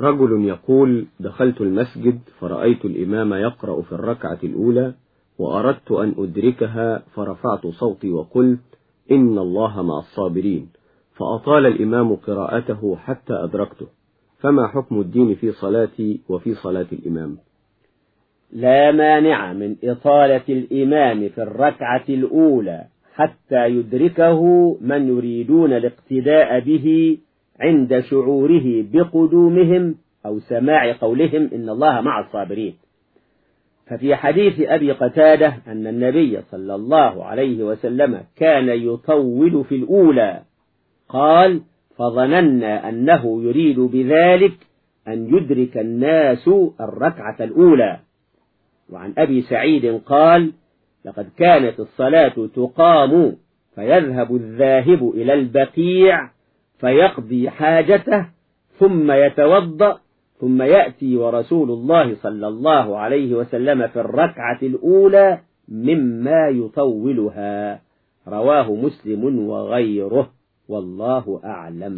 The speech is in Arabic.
رجل يقول دخلت المسجد فرأيت الإمام يقرأ في الركعة الأولى وأردت أن أدركها فرفعت صوتي وقلت إن الله مع الصابرين فأطال الإمام قراءته حتى أدركته. فما حكم الدين في صلاتي وفي صلاة الإمام؟ لا مانع من إطالة الإمام في الركعة الأولى حتى يدركه من يريدون الاقتداء به عند شعوره بقدومهم أو سماع قولهم إن الله مع الصابرين. ففي حديث أبي قتادة أن النبي صلى الله عليه وسلم كان يطول في الأولى قال فظننا أنه يريد بذلك أن يدرك الناس الركعة الأولى. وعن أبي سعيد قال لقد كانت الصلاة تقام فيذهب الذاهب إلى البقيع فيقضي حاجته ثم يتوضأ ثم يأتي ورسول الله صلى الله عليه وسلم في الركعة الأولى مما يطولها. رواه مسلم وغيره. والله أعلم.